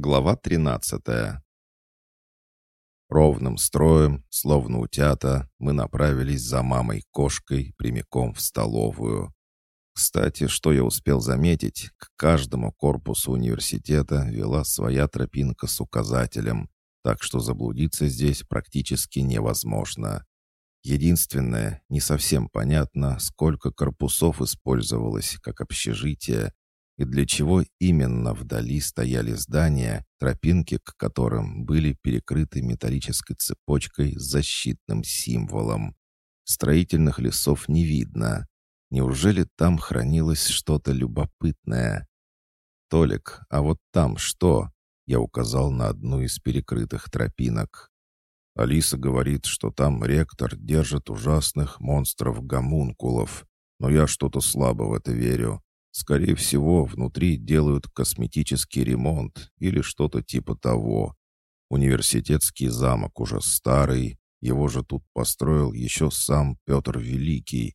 Глава 13 Ровным строем, словно утята, мы направились за мамой-кошкой прямиком в столовую. Кстати, что я успел заметить, к каждому корпусу университета вела своя тропинка с указателем, так что заблудиться здесь практически невозможно. Единственное, не совсем понятно, сколько корпусов использовалось как общежитие и для чего именно вдали стояли здания, тропинки к которым были перекрыты металлической цепочкой с защитным символом. Строительных лесов не видно. Неужели там хранилось что-то любопытное? «Толик, а вот там что?» Я указал на одну из перекрытых тропинок. Алиса говорит, что там ректор держит ужасных монстров-гомункулов, но я что-то слабо в это верю. Скорее всего, внутри делают косметический ремонт или что-то типа того. Университетский замок уже старый, его же тут построил еще сам Петр Великий.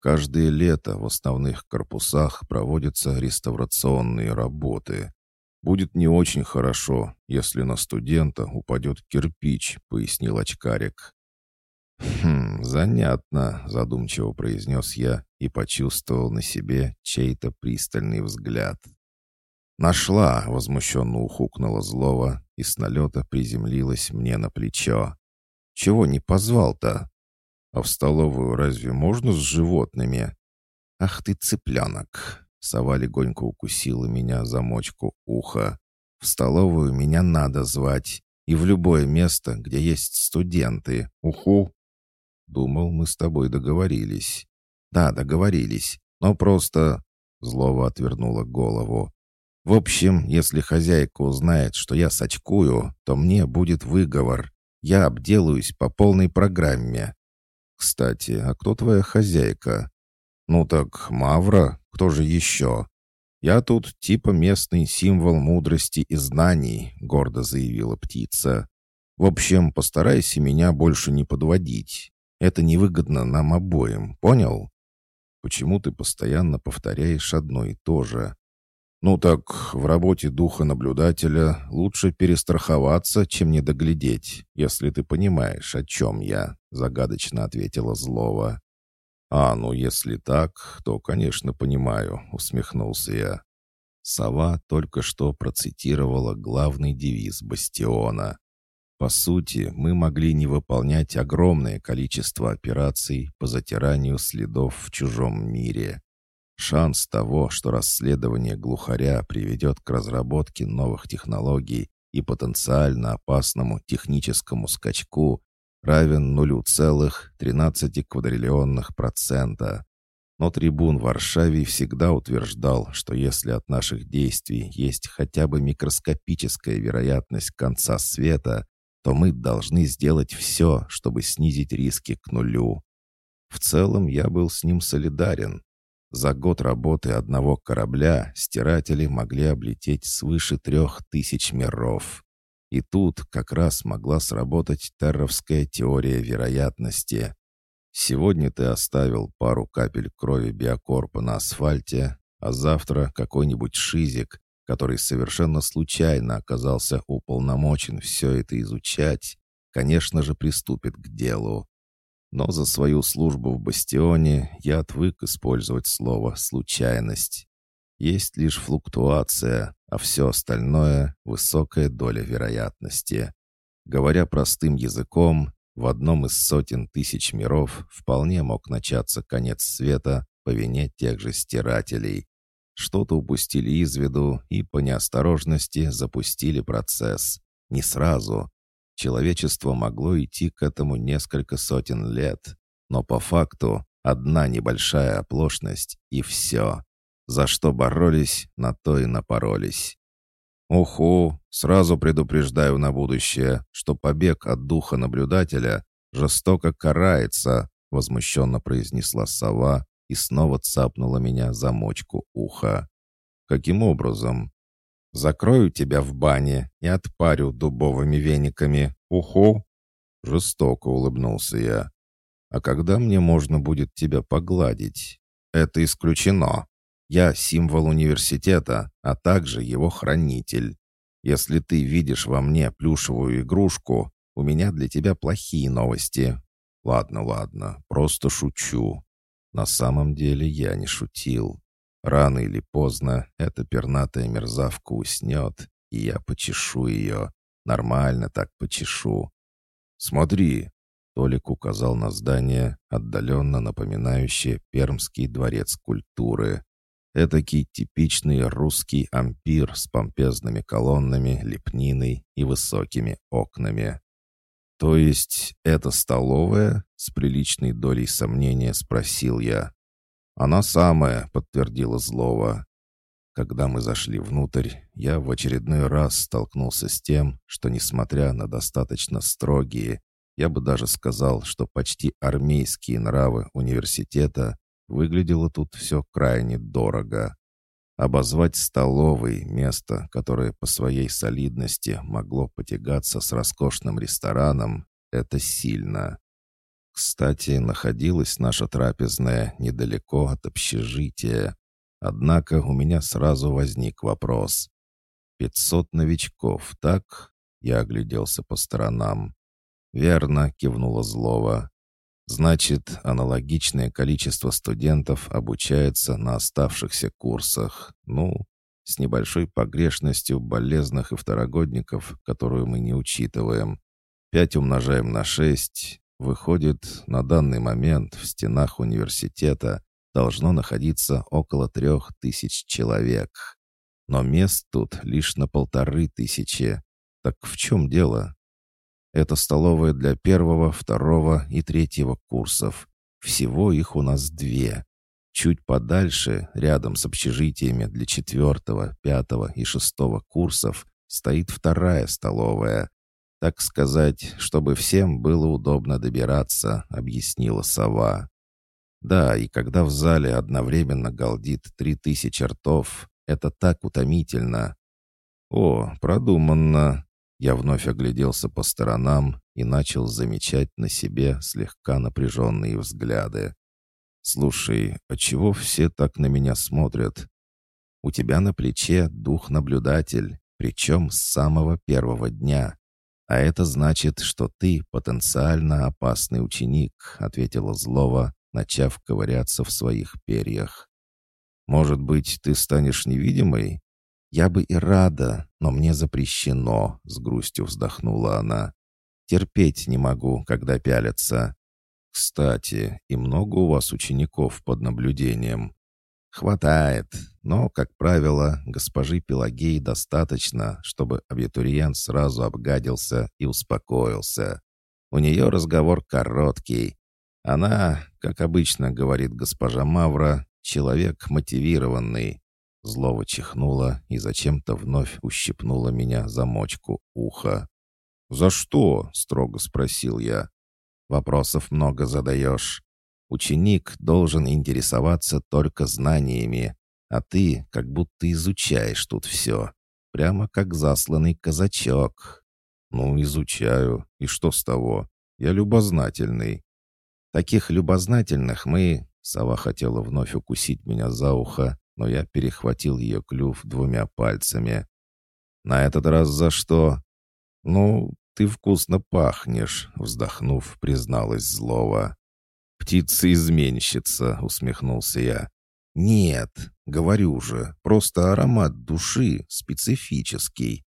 Каждое лето в основных корпусах проводятся реставрационные работы. «Будет не очень хорошо, если на студента упадет кирпич», — пояснил очкарик. «Хм, занятно», — задумчиво произнес я и почувствовал на себе чей-то пристальный взгляд. «Нашла!» — возмущенно ухукнула злого и с налета приземлилась мне на плечо. «Чего не позвал-то? А в столовую разве можно с животными?» «Ах ты, цыпленок!» — сова легонько укусила меня за мочку уха. «В столовую меня надо звать, и в любое место, где есть студенты. Уху!» Думал, мы с тобой договорились. Да, договорились, но просто... Злова отвернула голову. В общем, если хозяйка узнает, что я сочкую, то мне будет выговор. Я обделаюсь по полной программе. Кстати, а кто твоя хозяйка? Ну так, Мавра, кто же еще? Я тут типа местный символ мудрости и знаний, гордо заявила птица. В общем, постарайся меня больше не подводить. Это невыгодно нам обоим, понял? Почему ты постоянно повторяешь одно и то же? Ну так, в работе духа наблюдателя лучше перестраховаться, чем не доглядеть, если ты понимаешь, о чем я, загадочно ответила Злова. «А, ну если так, то, конечно, понимаю», — усмехнулся я. Сова только что процитировала главный девиз «Бастиона». По сути, мы могли не выполнять огромное количество операций по затиранию следов в чужом мире. Шанс того, что расследование глухаря приведет к разработке новых технологий и потенциально опасному техническому скачку, равен 0,13 квадриллионных процента. Но трибун в Варшаве всегда утверждал, что если от наших действий есть хотя бы микроскопическая вероятность конца света, то мы должны сделать все, чтобы снизить риски к нулю. В целом я был с ним солидарен. За год работы одного корабля стиратели могли облететь свыше трех тысяч миров. И тут как раз могла сработать терровская теория вероятности. Сегодня ты оставил пару капель крови биокорпа на асфальте, а завтра какой-нибудь шизик который совершенно случайно оказался уполномочен все это изучать, конечно же, приступит к делу. Но за свою службу в бастионе я отвык использовать слово «случайность». Есть лишь флуктуация, а все остальное — высокая доля вероятности. Говоря простым языком, в одном из сотен тысяч миров вполне мог начаться конец света по вине тех же стирателей, что-то упустили из виду и по неосторожности запустили процесс. Не сразу. Человечество могло идти к этому несколько сотен лет. Но по факту одна небольшая оплошность и все. За что боролись, на то и напоролись. «Уху! Сразу предупреждаю на будущее, что побег от духа наблюдателя жестоко карается», возмущенно произнесла сова, и снова цапнула меня за мочку уха. «Каким образом?» «Закрою тебя в бане и отпарю дубовыми вениками. Уху!» Жестоко улыбнулся я. «А когда мне можно будет тебя погладить?» «Это исключено. Я символ университета, а также его хранитель. Если ты видишь во мне плюшевую игрушку, у меня для тебя плохие новости. Ладно, ладно, просто шучу. На самом деле я не шутил. Рано или поздно эта пернатая мерзавка уснет, и я почешу ее. Нормально так почешу. «Смотри!» — Толик указал на здание, отдаленно напоминающее Пермский дворец культуры. Этакий типичный русский ампир с помпезными колоннами, лепниной и высокими окнами. «То есть это столовая?» — с приличной долей сомнения спросил я. «Она самая», — подтвердила Злова. Когда мы зашли внутрь, я в очередной раз столкнулся с тем, что, несмотря на достаточно строгие, я бы даже сказал, что почти армейские нравы университета, выглядело тут все крайне дорого. Обозвать столовой место, которое по своей солидности могло потягаться с роскошным рестораном, это сильно. Кстати, находилась наша трапезная недалеко от общежития. Однако у меня сразу возник вопрос. «Пятьсот новичков, так?» Я огляделся по сторонам. «Верно», — кивнула Злова. «Значит, аналогичное количество студентов обучается на оставшихся курсах. Ну, с небольшой погрешностью болезных и второгодников, которую мы не учитываем. Пять умножаем на шесть. Выходит, на данный момент в стенах университета должно находиться около трех тысяч человек. Но мест тут лишь на полторы тысячи. Так в чем дело? Это столовая для первого, второго и третьего курсов. Всего их у нас две. Чуть подальше, рядом с общежитиями для четвертого, пятого и шестого курсов, стоит вторая столовая. «Так сказать, чтобы всем было удобно добираться», — объяснила сова. «Да, и когда в зале одновременно галдит три тысячи ртов, это так утомительно». «О, продуманно!» Я вновь огляделся по сторонам и начал замечать на себе слегка напряженные взгляды. «Слушай, а чего все так на меня смотрят? У тебя на плече дух-наблюдатель, причем с самого первого дня. «А это значит, что ты потенциально опасный ученик», — ответила Злова, начав ковыряться в своих перьях. «Может быть, ты станешь невидимой?» «Я бы и рада, но мне запрещено», — с грустью вздохнула она. «Терпеть не могу, когда пялятся». «Кстати, и много у вас учеников под наблюдением?» «Хватает, но, как правило, госпожи Пелагеи достаточно, чтобы абитуриент сразу обгадился и успокоился. У нее разговор короткий. Она, как обычно говорит госпожа Мавра, человек мотивированный». Злово чихнула и зачем-то вновь ущипнула меня за мочку уха. «За что?» — строго спросил я. «Вопросов много задаешь. Ученик должен интересоваться только знаниями, а ты как будто изучаешь тут все. Прямо как засланный казачок. Ну, изучаю. И что с того? Я любознательный. Таких любознательных мы... Сова хотела вновь укусить меня за ухо, но я перехватил ее клюв двумя пальцами. «На этот раз за что?» «Ну, ты вкусно пахнешь», — вздохнув, призналась злого. «Птица-изменщица», — усмехнулся я. «Нет, говорю же, просто аромат души специфический.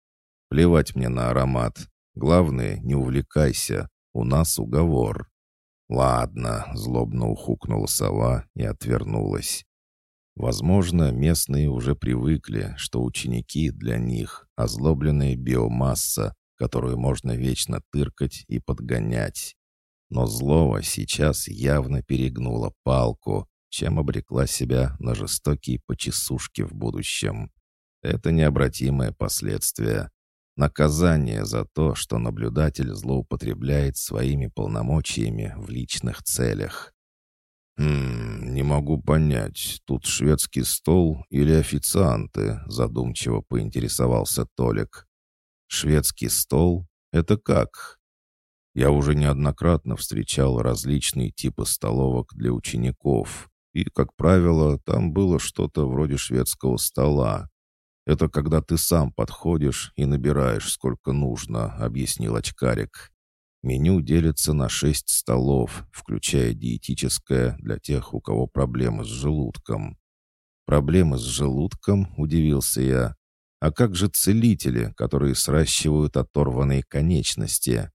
Плевать мне на аромат. Главное, не увлекайся. У нас уговор». «Ладно», — злобно ухукнула сова и отвернулась. Возможно, местные уже привыкли, что ученики для них — озлобленная биомасса, которую можно вечно тыркать и подгонять. Но злого сейчас явно перегнула палку, чем обрекла себя на жестокие почесушки в будущем. Это необратимое последствие. Наказание за то, что наблюдатель злоупотребляет своими полномочиями в личных целях. «Хм, не могу понять, тут шведский стол или официанты?» задумчиво поинтересовался Толик. «Шведский стол? Это как?» Я уже неоднократно встречал различные типы столовок для учеников, и, как правило, там было что-то вроде шведского стола. «Это когда ты сам подходишь и набираешь, сколько нужно», — объяснил очкарик. Меню делится на шесть столов, включая диетическое для тех, у кого проблемы с желудком. «Проблемы с желудком?» — удивился я. «А как же целители, которые сращивают оторванные конечности?»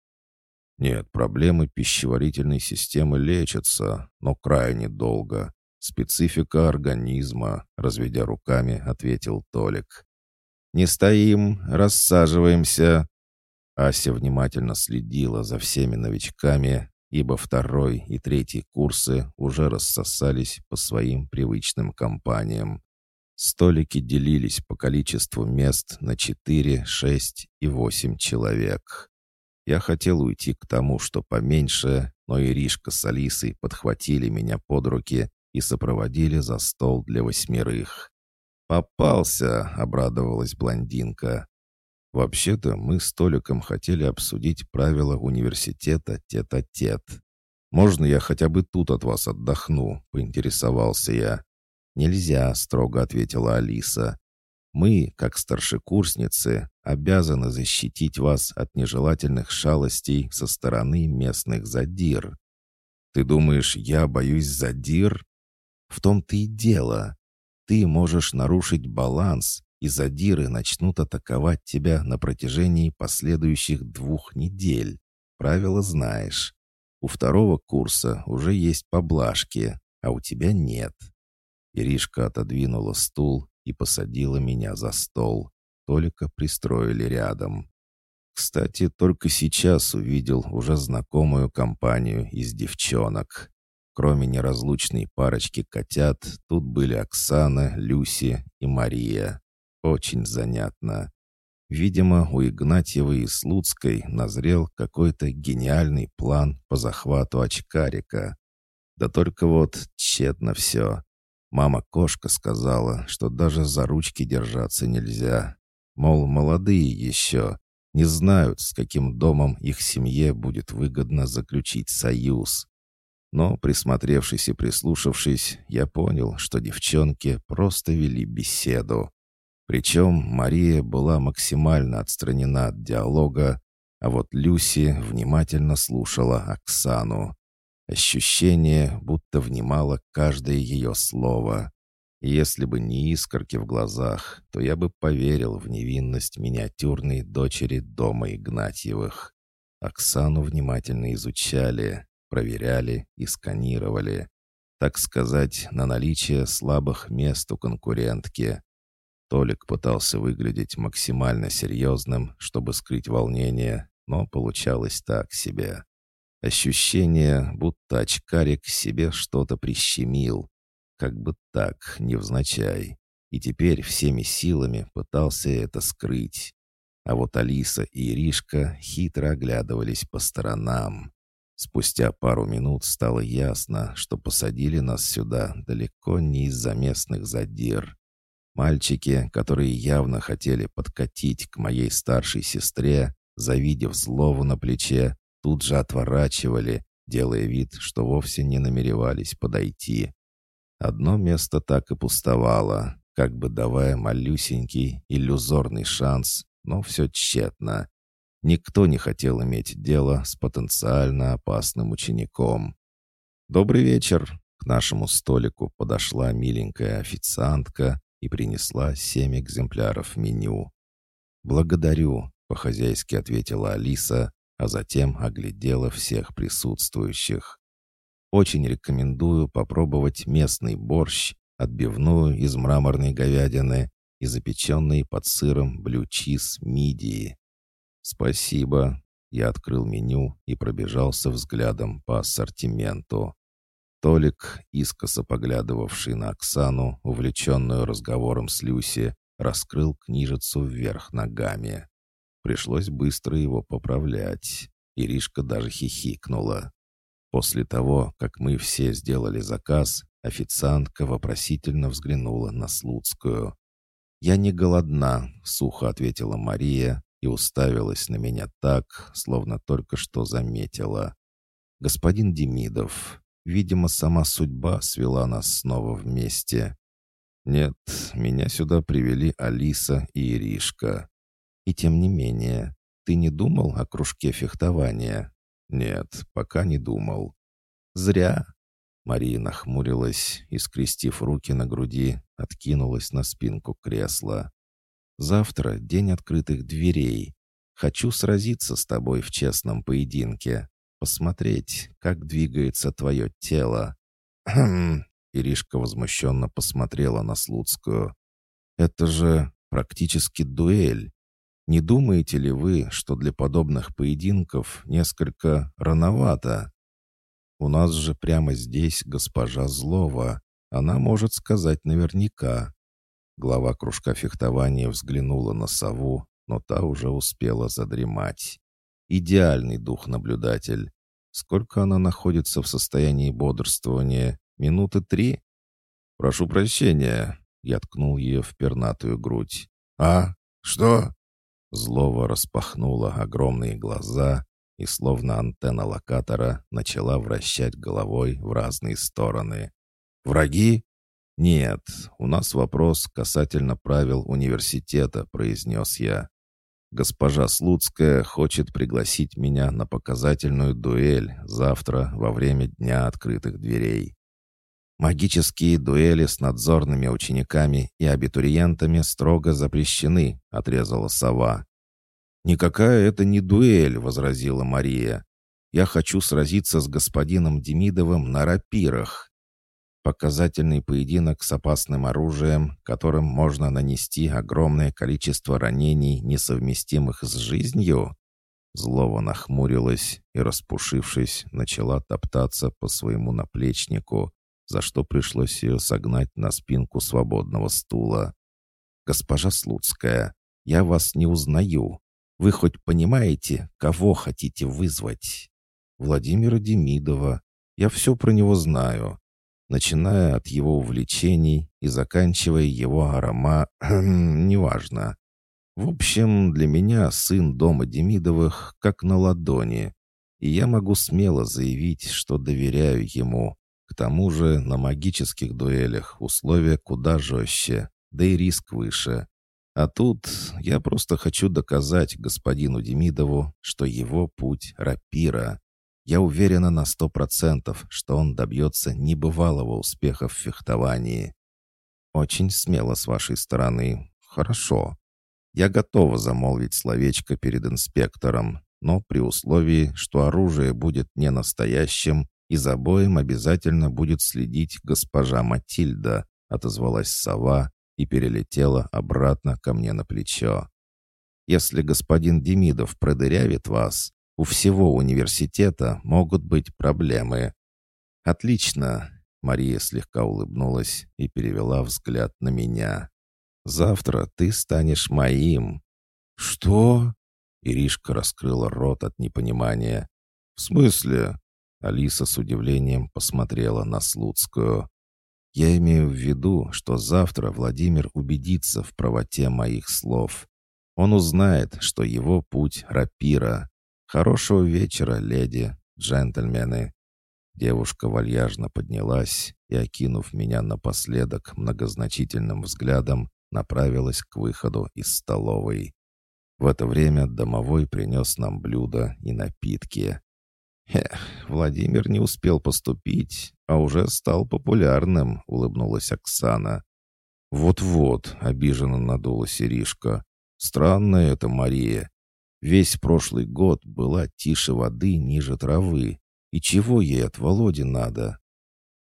«Нет, проблемы пищеварительной системы лечатся, но крайне долго. Специфика организма», — разведя руками, ответил Толик. «Не стоим, рассаживаемся», Ася внимательно следила за всеми новичками, ибо второй и третий курсы уже рассосались по своим привычным компаниям. Столики делились по количеству мест на 4, 6 и 8 человек. Я хотел уйти к тому, что поменьше, но Иришка с Алисой подхватили меня под руки и сопроводили за стол для восьмерых. «Попался!» — обрадовалась блондинка. Вообще-то мы с Толиком хотели обсудить правила университета тет-а-тет. «Можно я хотя бы тут от вас отдохну?» — поинтересовался я. «Нельзя», — строго ответила Алиса. «Мы, как старшекурсницы, обязаны защитить вас от нежелательных шалостей со стороны местных задир». «Ты думаешь, я боюсь задир?» «В том-то и дело. Ты можешь нарушить баланс, и задиры начнут атаковать тебя на протяжении последующих двух недель. Правила знаешь. У второго курса уже есть поблажки, а у тебя нет. Иришка отодвинула стул и посадила меня за стол. Толика пристроили рядом. Кстати, только сейчас увидел уже знакомую компанию из девчонок. Кроме неразлучной парочки котят, тут были Оксана, Люси и Мария. Очень занятно. Видимо, у Игнатьевой и Слуцкой назрел какой-то гениальный план по захвату очкарика. Да только вот тщетно все. Мама-кошка сказала, что даже за ручки держаться нельзя. Мол, молодые еще, не знают, с каким домом их семье будет выгодно заключить союз. Но, присмотревшись и прислушавшись, я понял, что девчонки просто вели беседу. Причем Мария была максимально отстранена от диалога, а вот Люси внимательно слушала Оксану. Ощущение, будто внимала каждое ее слово. И если бы не искорки в глазах, то я бы поверил в невинность миниатюрной дочери дома Игнатьевых. Оксану внимательно изучали, проверяли и сканировали. Так сказать, на наличие слабых мест у конкурентки. Толик пытался выглядеть максимально серьезным, чтобы скрыть волнение, но получалось так себе. Ощущение, будто очкарик себе что-то прищемил. Как бы так, невзначай. И теперь всеми силами пытался это скрыть. А вот Алиса и Иришка хитро оглядывались по сторонам. Спустя пару минут стало ясно, что посадили нас сюда далеко не из-за местных задир. Мальчики, которые явно хотели подкатить к моей старшей сестре, завидев злову на плече, тут же отворачивали, делая вид, что вовсе не намеревались подойти. Одно место так и пустовало, как бы давая малюсенький иллюзорный шанс, но все тщетно. Никто не хотел иметь дело с потенциально опасным учеником. «Добрый вечер!» К нашему столику подошла миленькая официантка и принесла семь экземпляров меню. «Благодарю», — по-хозяйски ответила Алиса, а затем оглядела всех присутствующих. «Очень рекомендую попробовать местный борщ, отбивную из мраморной говядины и запеченный под сыром блю-чиз мидии». «Спасибо», — я открыл меню и пробежался взглядом по ассортименту. Толик, искоса поглядывавший на Оксану, увлеченную разговором с Люси, раскрыл книжицу вверх ногами. Пришлось быстро его поправлять. Иришка даже хихикнула. После того, как мы все сделали заказ, официантка вопросительно взглянула на Слуцкую. «Я не голодна», — сухо ответила Мария и уставилась на меня так, словно только что заметила. «Господин Демидов, Видимо, сама судьба свела нас снова вместе. «Нет, меня сюда привели Алиса и Иришка. И тем не менее, ты не думал о кружке фехтования?» «Нет, пока не думал». «Зря». Мария нахмурилась и, скрестив руки на груди, откинулась на спинку кресла. «Завтра день открытых дверей. Хочу сразиться с тобой в честном поединке, посмотреть, как двигается твое тело». «Хм!» — Иришка возмущенно посмотрела на Слуцкую. «Это же практически дуэль. Не думаете ли вы, что для подобных поединков несколько рановато? У нас же прямо здесь госпожа Злова. Она может сказать наверняка». Глава кружка фехтования взглянула на сову, но та уже успела задремать. Идеальный дух-наблюдатель. Сколько она находится в состоянии бодрствования? Минуты три? «Прошу прощения», — я ткнул ее в пернатую грудь. «А? Что?» Злова распахнула огромные глаза и, словно антенна локатора, начала вращать головой в разные стороны. «Враги?» «Нет, у нас вопрос касательно правил университета», — произнес я. «Госпожа Слуцкая хочет пригласить меня на показательную дуэль завтра во время Дня открытых дверей. «Магические дуэли с надзорными учениками и абитуриентами строго запрещены», — отрезала сова. «Никакая это не дуэль», — возразила Мария. «Я хочу сразиться с господином Демидовым на рапирах». Показательный поединок с опасным оружием, которым можно нанести огромное количество ранений, несовместимых с жизнью? Злова нахмурилась и, распушившись, начала топтаться по своему наплечнику, за что пришлось ее согнать на спинку свободного стула. «Госпожа Слуцкая, я вас не узнаю. Вы хоть понимаете, кого хотите вызвать?» «Владимира Демидова. Я все про него знаю. Начиная от его увлечений и заканчивая его арома... неважно. В общем, для меня сын дома Демидовых как на ладони, и я могу смело заявить, что доверяю ему, к тому же на магических дуэлях условия куда жестче, да и риск выше. А тут я просто хочу доказать господину Демидову, что его путь — рапира. Я уверена на сто процентов, что он добьется небывалого успеха в фехтовании. Очень смело с вашей стороны. Хорошо. Я готова замолвить словечко перед инспектором, но при условии, что оружие будет не настоящим и за боем обязательно будет следить госпожа Матильда», — отозвалась сова и перелетела обратно ко мне на плечо. «Если господин Демидов продырявит вас, у всего университета могут быть проблемы». «Отлично», — Мария слегка улыбнулась и перевела взгляд на меня. «Завтра ты станешь моим». «Что?» Иришка раскрыла рот от непонимания. «В смысле?» Алиса с удивлением посмотрела на Слуцкую. «Я имею в виду, что завтра Владимир убедится в правоте моих слов. Он узнает, что его путь — рапира. Хорошего вечера, леди, джентльмены». Девушка вальяжно поднялась и, окинув меня напоследок многозначительным взглядом, направилась к выходу из столовой. В это время домовой принес нам блюда и напитки. «Эх, Владимир не успел поступить, а уже стал популярным», — улыбнулась Оксана. «Вот-вот», — обиженно надулась Иришка. «Странная это Мария. Весь прошлый год была тише воды ниже травы. И чего ей от Володи надо?»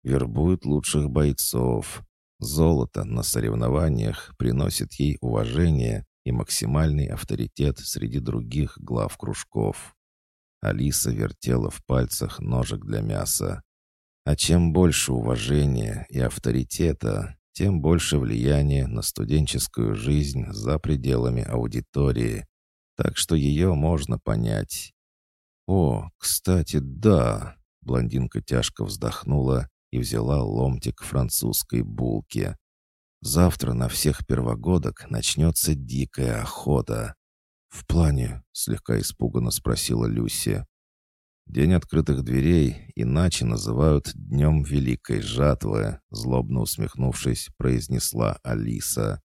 Вербуют лучших бойцов. Золото на соревнованиях приносит ей уважение и максимальный авторитет среди других глав кружков. Алиса вертела в пальцах ножик для мяса. А чем больше уважения и авторитета, тем больше влияния на студенческую жизнь за пределами аудитории. Так что ее можно понять. «О, кстати, да!» Блондинка тяжко вздохнула и взяла ломтик французской булки. «Завтра на всех первогодок начнется дикая охота. «В плане?» — слегка испуганно спросила Люси. День открытых дверей иначе называют Днем Великой Жатвы, злобно усмехнувшись, произнесла Алиса.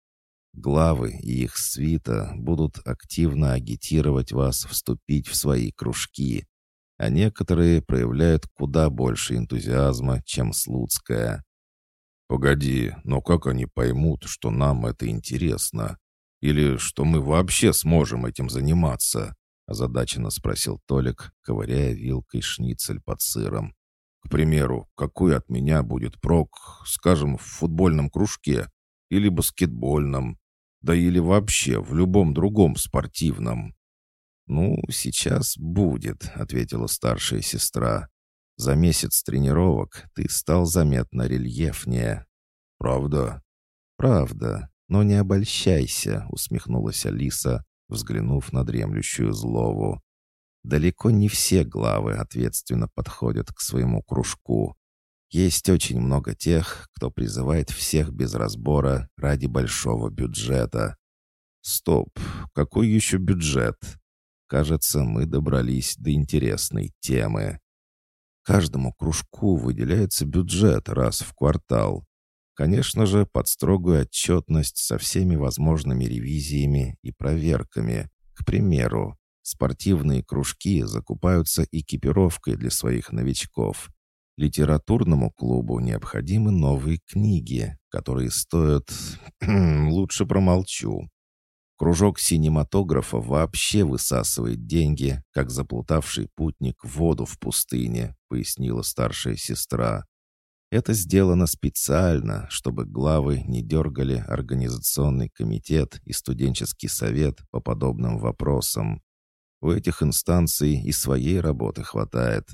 Главы и их свита будут активно агитировать вас вступить в свои кружки, а некоторые проявляют куда больше энтузиазма, чем Слуцкая. «Погоди, но как они поймут, что нам это интересно? Или что мы вообще сможем этим заниматься?» озадаченно спросил Толик, ковыряя вилкой шницель под сыром. «К примеру, какой от меня будет прок, скажем, в футбольном кружке или баскетбольном, да или вообще в любом другом спортивном». «Ну, сейчас будет», — ответила старшая сестра. «За месяц тренировок ты стал заметно рельефнее». «Правда?» «Правда, но не обольщайся», — усмехнулась Алиса, взглянув на дремлющую злову. Далеко не все главы ответственно подходят к своему кружку. Есть очень много тех, кто призывает всех без разбора ради большого бюджета. Стоп, какой еще бюджет? Кажется, мы добрались до интересной темы. Каждому кружку выделяется бюджет раз в квартал. Конечно же, под строгую отчетность со всеми возможными ревизиями и проверками. К примеру, спортивные кружки закупаются экипировкой для своих новичков. Литературному клубу необходимы новые книги, которые стоят... лучше промолчу. Кружок синематографа вообще высасывает деньги, как заплутавший путник воду в пустыне, пояснила старшая сестра. Это сделано специально, чтобы главы не дергали организационный комитет и студенческий совет по подобным вопросам. У этих инстанций и своей работы хватает.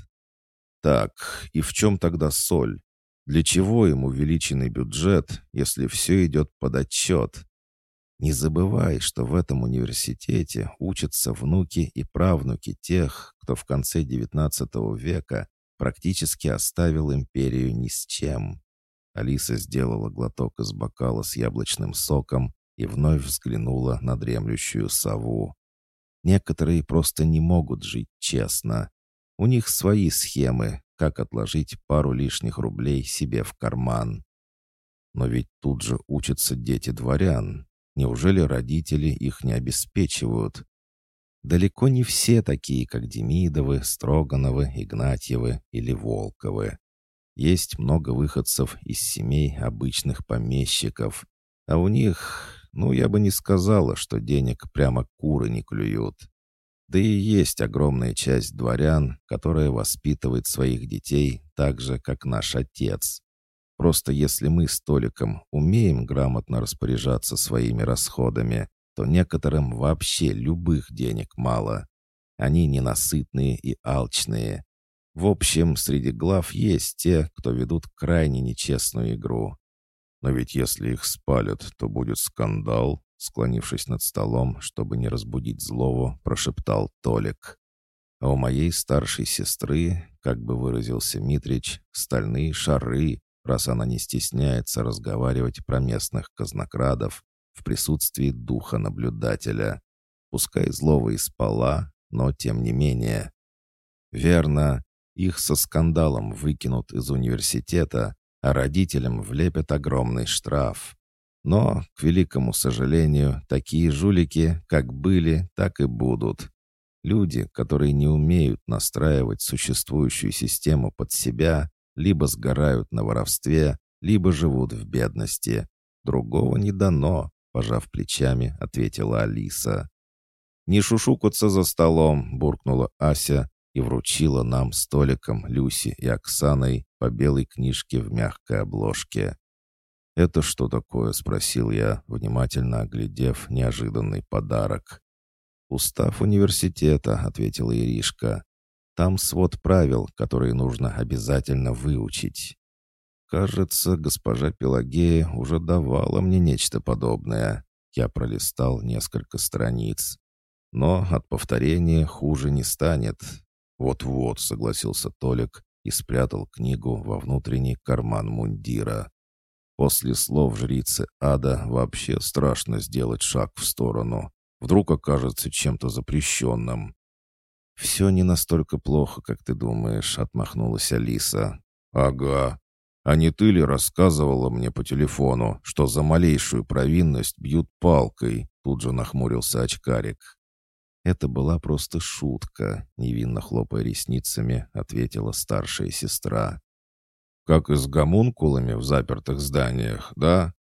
Так, и в чем тогда соль? Для чего им увеличенный бюджет, если все идет под отчет? Не забывай, что в этом университете учатся внуки и правнуки тех, кто в конце XIX века практически оставил империю ни с чем. Алиса сделала глоток из бокала с яблочным соком и вновь взглянула на дремлющую сову. Некоторые просто не могут жить честно. У них свои схемы, как отложить пару лишних рублей себе в карман. Но ведь тут же учатся дети дворян. Неужели родители их не обеспечивают? Далеко не все такие, как Демидовы, Строгановы, Игнатьевы или Волковы. Есть много выходцев из семей обычных помещиков, а у них, ну, я бы не сказала, что денег прямо куры не клюют. Да и есть огромная часть дворян, которая воспитывает своих детей так же, как наш отец. Просто если мы с Толиком умеем грамотно распоряжаться своими расходами, то некоторым вообще любых денег мало. Они ненасытные и алчные. В общем, среди глав есть те, кто ведут крайне нечестную игру. Но ведь если их спалят, то будет скандал, склонившись над столом, чтобы не разбудить злого, прошептал Толик. А у моей старшей сестры, как бы выразился Митрич, стальные шары, раз она не стесняется разговаривать про местных казнокрадов в присутствии духа наблюдателя. Пускай злого и спала, но тем не менее. Верно, их со скандалом выкинут из университета, а родителям влепят огромный штраф. Но, к великому сожалению, такие жулики как были, так и будут. Люди, которые не умеют настраивать существующую систему под себя, либо сгорают на воровстве, либо живут в бедности. Другого не дано. — пожав плечами, ответила Алиса. «Не шушукаться за столом!» — буркнула Ася и вручила нам столиком Люси и Оксаной по белой книжке в мягкой обложке. «Это что такое?» — спросил я, внимательно оглядев неожиданный подарок. «Устав университета», — ответила Иришка. «Там свод правил, которые нужно обязательно выучить». Кажется, госпожа Пелагея уже давала мне нечто подобное. Я пролистал несколько страниц. Но от повторения хуже не станет. Вот-вот, согласился Толик и спрятал книгу во внутренний карман мундира. После слов жрицы ада вообще страшно сделать шаг в сторону. Вдруг окажется чем-то запрещенным. «Все не настолько плохо, как ты думаешь», — отмахнулась Алиса. «Ага. А не ты ли рассказывала мне по телефону, что за малейшую провинность бьют палкой?» Тут же нахмурился очкарик. «Это была просто шутка», — невинно хлопая ресницами, ответила старшая сестра. «Как и с гомункулами в запертых зданиях, да?»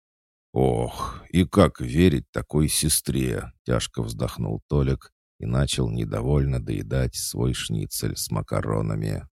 «Ох, и как верить такой сестре?» — тяжко вздохнул Толик и начал недовольно доедать свой шницель с макаронами.